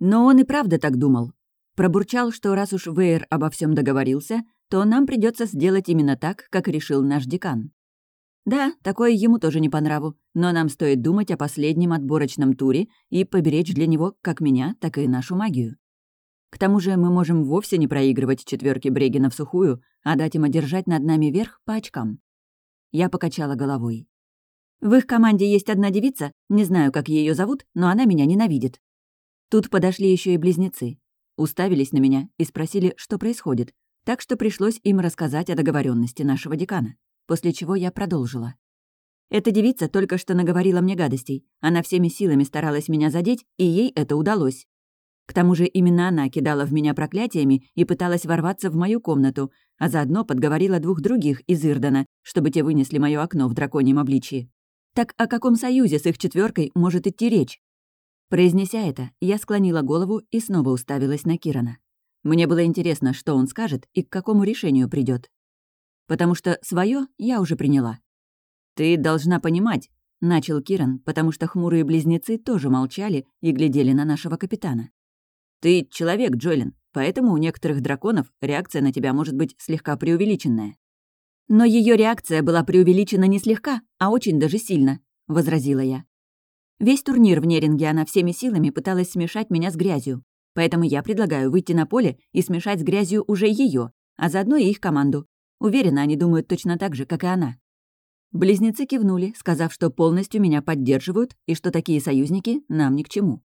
Но он и правда так думал. Пробурчал, что раз уж Вейер обо всем договорился, то нам придется сделать именно так, как решил наш декан. Да, такое ему тоже не по нраву, но нам стоит думать о последнем отборочном туре и поберечь для него как меня, так и нашу магию. К тому же мы можем вовсе не проигрывать четверки Брегина в сухую, а дать им одержать над нами верх по очкам. Я покачала головой. В их команде есть одна девица, не знаю, как ее зовут, но она меня ненавидит. Тут подошли еще и близнецы. Уставились на меня и спросили, что происходит, так что пришлось им рассказать о договоренности нашего декана после чего я продолжила. Эта девица только что наговорила мне гадостей. Она всеми силами старалась меня задеть, и ей это удалось. К тому же именно она кидала в меня проклятиями и пыталась ворваться в мою комнату, а заодно подговорила двух других из Ирдана, чтобы те вынесли мое окно в драконьем обличии. Так о каком союзе с их четверкой может идти речь? Произнеся это, я склонила голову и снова уставилась на Кирана. Мне было интересно, что он скажет и к какому решению придет потому что свое я уже приняла. «Ты должна понимать», — начал Киран, потому что хмурые близнецы тоже молчали и глядели на нашего капитана. «Ты человек, Джолин, поэтому у некоторых драконов реакция на тебя может быть слегка преувеличенная». «Но ее реакция была преувеличена не слегка, а очень даже сильно», — возразила я. Весь турнир в Неринге она всеми силами пыталась смешать меня с грязью, поэтому я предлагаю выйти на поле и смешать с грязью уже ее, а заодно и их команду. Уверена, они думают точно так же, как и она. Близнецы кивнули, сказав, что полностью меня поддерживают и что такие союзники нам ни к чему.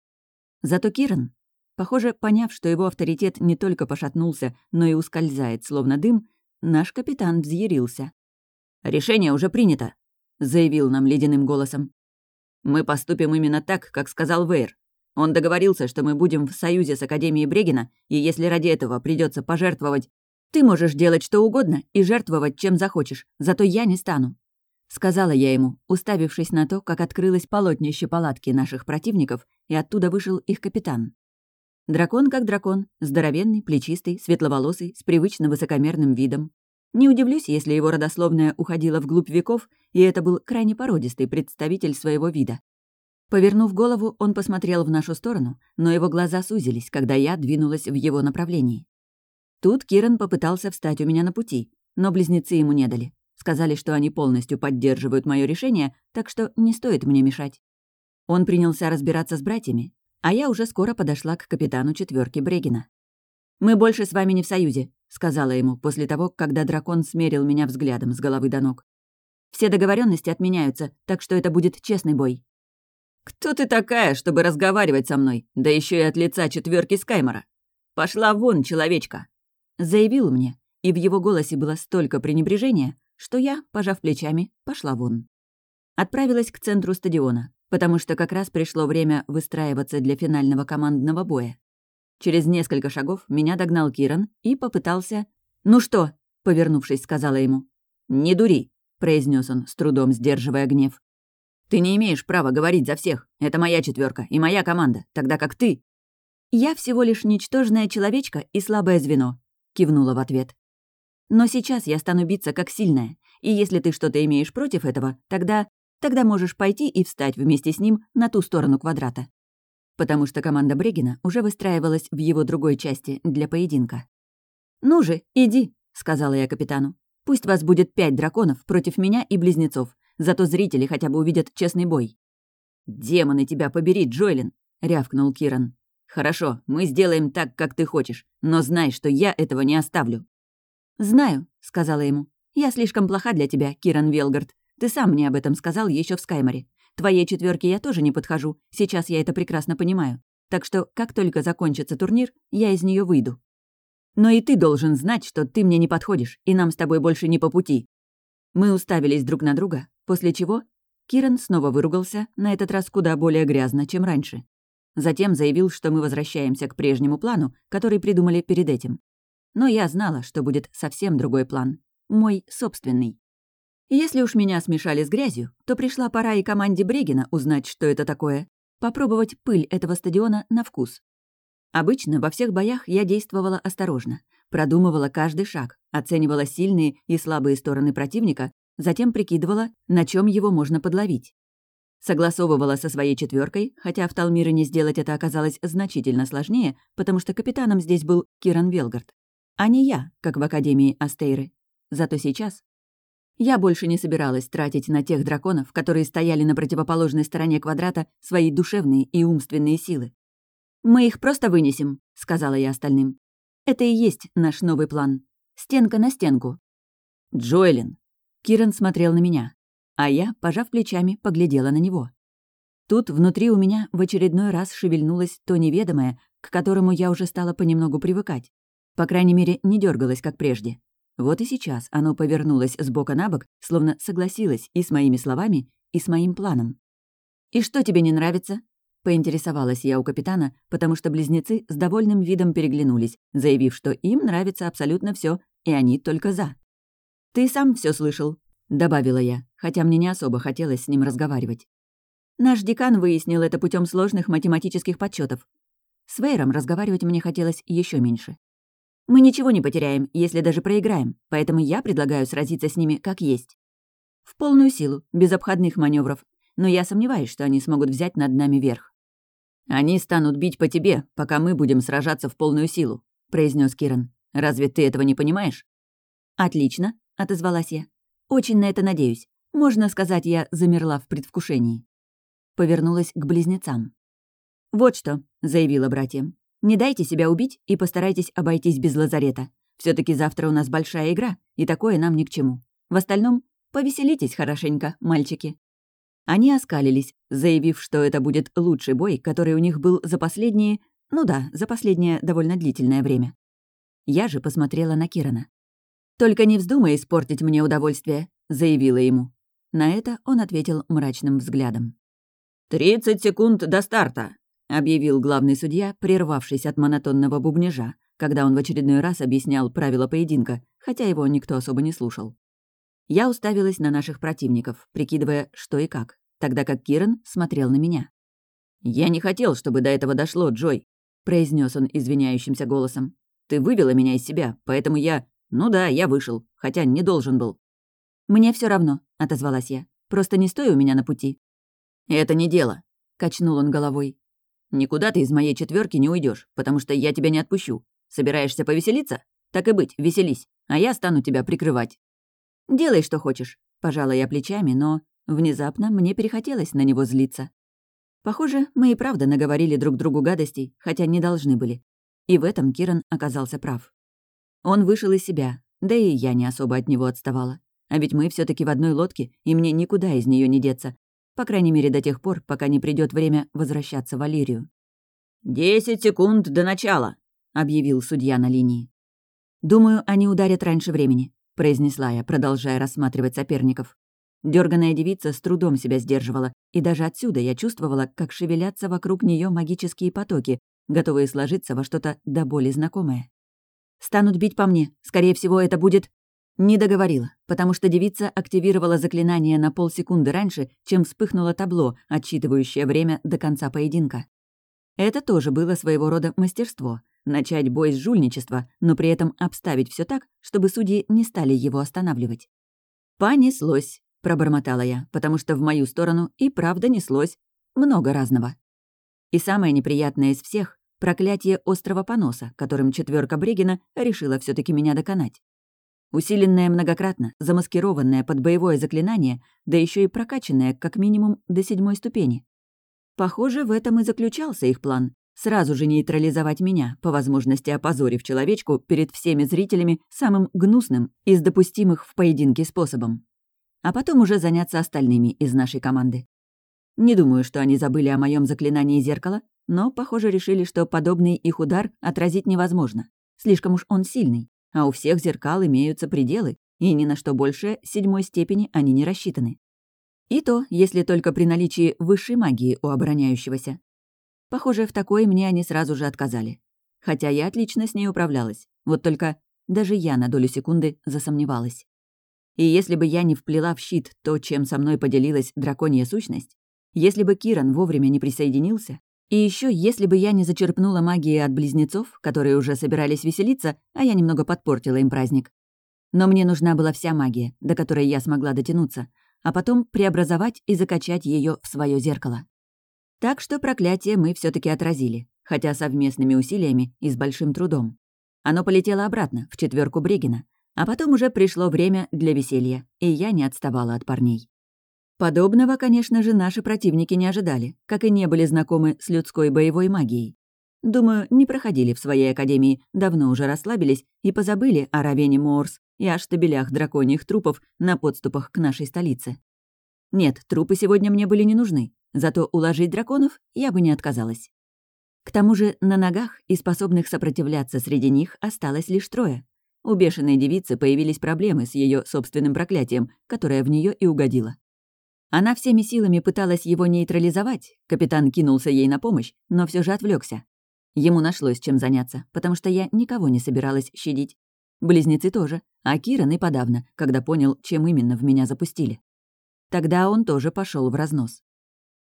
Зато Киран, похоже, поняв, что его авторитет не только пошатнулся, но и ускользает, словно дым, наш капитан взъярился. «Решение уже принято», — заявил нам ледяным голосом. «Мы поступим именно так, как сказал Вейр. Он договорился, что мы будем в союзе с Академией Брегина, и если ради этого придется пожертвовать ты можешь делать что угодно и жертвовать чем захочешь, зато я не стану. Сказала я ему, уставившись на то, как открылось полотнище палатки наших противников, и оттуда вышел их капитан. Дракон как дракон, здоровенный, плечистый, светловолосый, с привычно высокомерным видом. Не удивлюсь, если его родословная уходила вглубь веков, и это был крайне породистый представитель своего вида. Повернув голову, он посмотрел в нашу сторону, но его глаза сузились, когда я двинулась в его направлении. Тут Киран попытался встать у меня на пути, но близнецы ему не дали. Сказали, что они полностью поддерживают мое решение, так что не стоит мне мешать. Он принялся разбираться с братьями, а я уже скоро подошла к капитану четверки Брегина. «Мы больше с вами не в союзе», — сказала ему после того, когда дракон смерил меня взглядом с головы до ног. «Все договоренности отменяются, так что это будет честный бой». «Кто ты такая, чтобы разговаривать со мной, да еще и от лица четверки Скаймора? Пошла вон, человечка!» Заявил мне, и в его голосе было столько пренебрежения, что я, пожав плечами, пошла вон. Отправилась к центру стадиона, потому что как раз пришло время выстраиваться для финального командного боя. Через несколько шагов меня догнал Киран и попытался... «Ну что?» — повернувшись, сказала ему. «Не дури», — произнес он, с трудом сдерживая гнев. «Ты не имеешь права говорить за всех. Это моя четверка и моя команда, тогда как ты...» «Я всего лишь ничтожная человечка и слабое звено кивнула в ответ. «Но сейчас я стану биться как сильная, и если ты что-то имеешь против этого, тогда... тогда можешь пойти и встать вместе с ним на ту сторону квадрата». Потому что команда Брегина уже выстраивалась в его другой части для поединка. «Ну же, иди», — сказала я капитану. «Пусть вас будет пять драконов против меня и близнецов, зато зрители хотя бы увидят честный бой». «Демоны тебя побери, Джойлин!» — рявкнул Киран. «Хорошо, мы сделаем так, как ты хочешь, но знай, что я этого не оставлю». «Знаю», — сказала ему. «Я слишком плоха для тебя, Киран Велгард. Ты сам мне об этом сказал еще в Скайморе. Твоей четверке я тоже не подхожу, сейчас я это прекрасно понимаю. Так что, как только закончится турнир, я из нее выйду. Но и ты должен знать, что ты мне не подходишь, и нам с тобой больше не по пути». Мы уставились друг на друга, после чего Киран снова выругался, на этот раз куда более грязно, чем раньше. Затем заявил, что мы возвращаемся к прежнему плану, который придумали перед этим. Но я знала, что будет совсем другой план. Мой собственный. Если уж меня смешали с грязью, то пришла пора и команде Брегина узнать, что это такое. Попробовать пыль этого стадиона на вкус. Обычно во всех боях я действовала осторожно, продумывала каждый шаг, оценивала сильные и слабые стороны противника, затем прикидывала, на чем его можно подловить. Согласовывала со своей четверкой, хотя в Талмире сделать это оказалось значительно сложнее, потому что капитаном здесь был Киран Велгард. А не я, как в Академии Астейры. Зато сейчас... Я больше не собиралась тратить на тех драконов, которые стояли на противоположной стороне квадрата, свои душевные и умственные силы. «Мы их просто вынесем», — сказала я остальным. «Это и есть наш новый план. Стенка на стенку». «Джоэлин!» Киран смотрел на меня, а я, пожав плечами, поглядела на него. Тут внутри у меня в очередной раз шевельнулось то неведомое, к которому я уже стала понемногу привыкать. По крайней мере, не дергалось, как прежде. Вот и сейчас оно повернулось с бока на бок, словно согласилось и с моими словами, и с моим планом. «И что тебе не нравится?» — поинтересовалась я у капитана, потому что близнецы с довольным видом переглянулись, заявив, что им нравится абсолютно все, и они только за. «Ты сам все слышал», — добавила я, хотя мне не особо хотелось с ним разговаривать. Наш декан выяснил это путем сложных математических подсчетов. С Вейром разговаривать мне хотелось еще меньше. Мы ничего не потеряем, если даже проиграем, поэтому я предлагаю сразиться с ними как есть. В полную силу, без обходных маневров, но я сомневаюсь, что они смогут взять над нами верх. «Они станут бить по тебе, пока мы будем сражаться в полную силу», — произнес Киран. «Разве ты этого не понимаешь?» «Отлично», — отозвалась я. «Очень на это надеюсь. Можно сказать, я замерла в предвкушении». Повернулась к близнецам. «Вот что», — заявила братьям. Не дайте себя убить и постарайтесь обойтись без лазарета. все таки завтра у нас большая игра, и такое нам ни к чему. В остальном, повеселитесь хорошенько, мальчики». Они оскалились, заявив, что это будет лучший бой, который у них был за последние... Ну да, за последнее довольно длительное время. Я же посмотрела на Кирана. «Только не вздумай испортить мне удовольствие», — заявила ему. На это он ответил мрачным взглядом. «Тридцать секунд до старта!» — объявил главный судья, прервавшись от монотонного бубнежа, когда он в очередной раз объяснял правила поединка, хотя его никто особо не слушал. Я уставилась на наших противников, прикидывая, что и как, тогда как Киран смотрел на меня. «Я не хотел, чтобы до этого дошло, Джой», — произнес он извиняющимся голосом. «Ты вывела меня из себя, поэтому я... Ну да, я вышел, хотя не должен был». «Мне все равно», — отозвалась я. «Просто не стой у меня на пути». «Это не дело», — качнул он головой. Никуда ты из моей четверки не уйдешь, потому что я тебя не отпущу. Собираешься повеселиться? Так и быть, веселись, а я стану тебя прикрывать». «Делай, что хочешь», — пожала я плечами, но внезапно мне перехотелось на него злиться. Похоже, мы и правда наговорили друг другу гадостей, хотя не должны были. И в этом Киран оказался прав. Он вышел из себя, да и я не особо от него отставала. А ведь мы все таки в одной лодке, и мне никуда из нее не деться, по крайней мере, до тех пор, пока не придет время возвращаться в Алирию. «Десять секунд до начала», — объявил судья на линии. «Думаю, они ударят раньше времени», — произнесла я, продолжая рассматривать соперников. Дёрганая девица с трудом себя сдерживала, и даже отсюда я чувствовала, как шевелятся вокруг нее магические потоки, готовые сложиться во что-то до боли знакомое. «Станут бить по мне. Скорее всего, это будет...» Не договорила, потому что девица активировала заклинание на полсекунды раньше, чем вспыхнуло табло, отсчитывающее время до конца поединка. Это тоже было своего рода мастерство — начать бой с жульничества, но при этом обставить все так, чтобы судьи не стали его останавливать. «Понеслось», — пробормотала я, потому что в мою сторону и правда неслось много разного. И самое неприятное из всех — проклятие острого поноса, которым четверка Брегина решила все таки меня доконать. Усиленное многократно, замаскированное под боевое заклинание, да еще и прокачанное как минимум до седьмой ступени. Похоже, в этом и заключался их план — сразу же нейтрализовать меня, по возможности опозорив человечку перед всеми зрителями самым гнусным из допустимых в поединке способом. А потом уже заняться остальными из нашей команды. Не думаю, что они забыли о моем заклинании зеркала, но, похоже, решили, что подобный их удар отразить невозможно. Слишком уж он сильный а у всех зеркал имеются пределы, и ни на что больше седьмой степени они не рассчитаны. И то, если только при наличии высшей магии у обороняющегося. Похоже, в такой мне они сразу же отказали. Хотя я отлично с ней управлялась. Вот только даже я на долю секунды засомневалась. И если бы я не вплела в щит то, чем со мной поделилась драконья сущность, если бы Киран вовремя не присоединился, и еще, если бы я не зачерпнула магии от близнецов, которые уже собирались веселиться, а я немного подпортила им праздник. Но мне нужна была вся магия, до которой я смогла дотянуться, а потом преобразовать и закачать ее в свое зеркало. Так что проклятие мы все таки отразили, хотя совместными усилиями и с большим трудом. Оно полетело обратно, в четверку Брегина, а потом уже пришло время для веселья, и я не отставала от парней. Подобного, конечно же, наши противники не ожидали, как и не были знакомы с людской боевой магией. Думаю, не проходили в своей академии, давно уже расслабились и позабыли о Равене Моорс и о штабелях драконьих трупов на подступах к нашей столице. Нет, трупы сегодня мне были не нужны, зато уложить драконов я бы не отказалась. К тому же на ногах и способных сопротивляться среди них осталось лишь трое. У бешеной девицы появились проблемы с ее собственным проклятием, которое в нее и угодило. Она всеми силами пыталась его нейтрализовать, капитан кинулся ей на помощь, но все же отвлекся. Ему нашлось чем заняться, потому что я никого не собиралась щадить. Близнецы тоже, а Киран и подавно, когда понял, чем именно в меня запустили. Тогда он тоже пошел в разнос.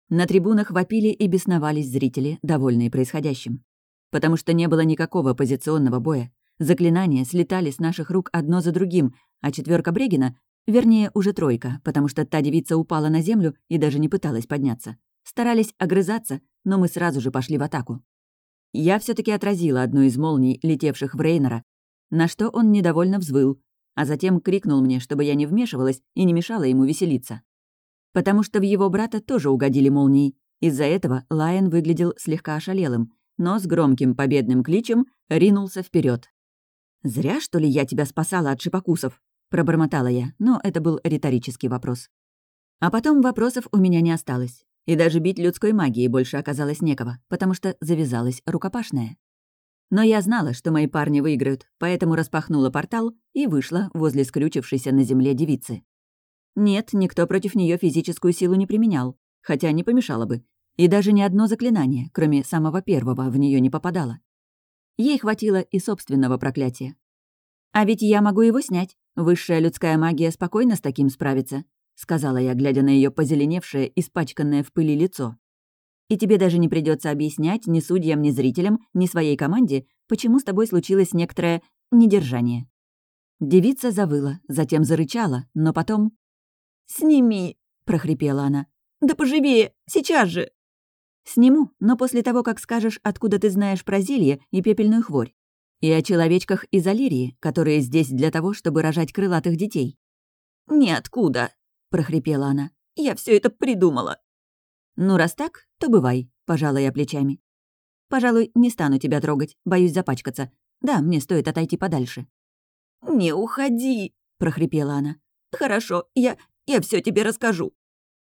На трибунах вопили и бесновались зрители, довольные происходящим. Потому что не было никакого позиционного боя. Заклинания слетали с наших рук одно за другим, а четверка Брегина, вернее, уже тройка, потому что та девица упала на землю и даже не пыталась подняться. Старались огрызаться, но мы сразу же пошли в атаку. Я все таки отразила одну из молний, летевших в Рейнера, на что он недовольно взвыл, а затем крикнул мне, чтобы я не вмешивалась и не мешала ему веселиться. Потому что в его брата тоже угодили молнии. Из-за этого Лайон выглядел слегка ошалелым, но с громким победным кличем ринулся вперед. «Зря, что ли, я тебя спасала от шипокусов?» — пробормотала я, но это был риторический вопрос. А потом вопросов у меня не осталось. И даже бить людской магией больше оказалось некого, потому что завязалась рукопашная. Но я знала, что мои парни выиграют, поэтому распахнула портал и вышла возле скрючившейся на земле девицы. Нет, никто против нее физическую силу не применял, хотя не помешало бы. И даже ни одно заклинание, кроме самого первого, в нее не попадало. Ей хватило и собственного проклятия. А ведь я могу его снять. Высшая людская магия спокойно с таким справится. — сказала я, глядя на ее позеленевшее, испачканное в пыли лицо. «И тебе даже не придется объяснять ни судьям, ни зрителям, ни своей команде, почему с тобой случилось некоторое недержание». Девица завыла, затем зарычала, но потом... «Сними!» — прохрипела она. «Да поживее! Сейчас же!» «Сниму, но после того, как скажешь, откуда ты знаешь про зелье и пепельную хворь. И о человечках из Алирии, которые здесь для того, чтобы рожать крылатых детей». «Ниоткуда!» прохрипела она. «Я все это придумала». «Ну, раз так, то бывай», — пожала я плечами. «Пожалуй, не стану тебя трогать, боюсь запачкаться. Да, мне стоит отойти подальше». «Не уходи», — прохрипела она. «Хорошо, я... я все тебе расскажу».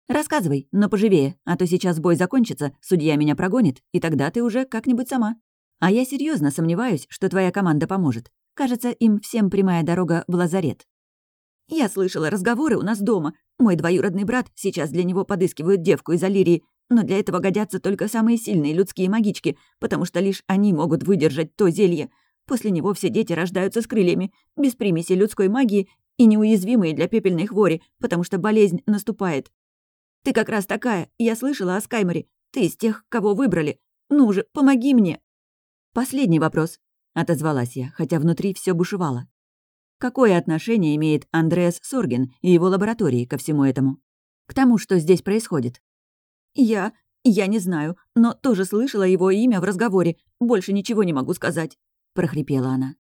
«Рассказывай, но поживее, а то сейчас бой закончится, судья меня прогонит, и тогда ты уже как-нибудь сама. А я серьезно сомневаюсь, что твоя команда поможет. Кажется, им всем прямая дорога в лазарет». «Я слышала разговоры у нас дома. Мой двоюродный брат сейчас для него подыскивают девку из Алирии, но для этого годятся только самые сильные людские магички, потому что лишь они могут выдержать то зелье. После него все дети рождаются с крыльями, без примеси людской магии и неуязвимые для пепельной хвори, потому что болезнь наступает. Ты как раз такая, я слышала о Скайморе. Ты из тех, кого выбрали. Ну же, помоги мне. Последний вопрос, отозвалась я, хотя внутри все бушевало. Какое отношение имеет Андреас Сорген и его лаборатории ко всему этому? К тому, что здесь происходит? Я... я не знаю, но тоже слышала его имя в разговоре. Больше ничего не могу сказать», — прохрипела она.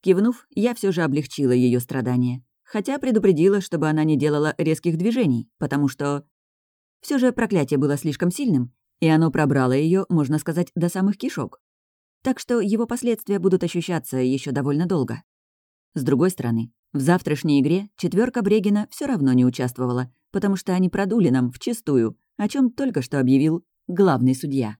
Кивнув, я все же облегчила ее страдания, хотя предупредила, чтобы она не делала резких движений, потому что... все же проклятие было слишком сильным, и оно пробрало ее, можно сказать, до самых кишок. Так что его последствия будут ощущаться еще довольно долго. С другой стороны, в завтрашней игре четверка Брегина все равно не участвовала, потому что они продули нам вчистую, о чем только что объявил главный судья.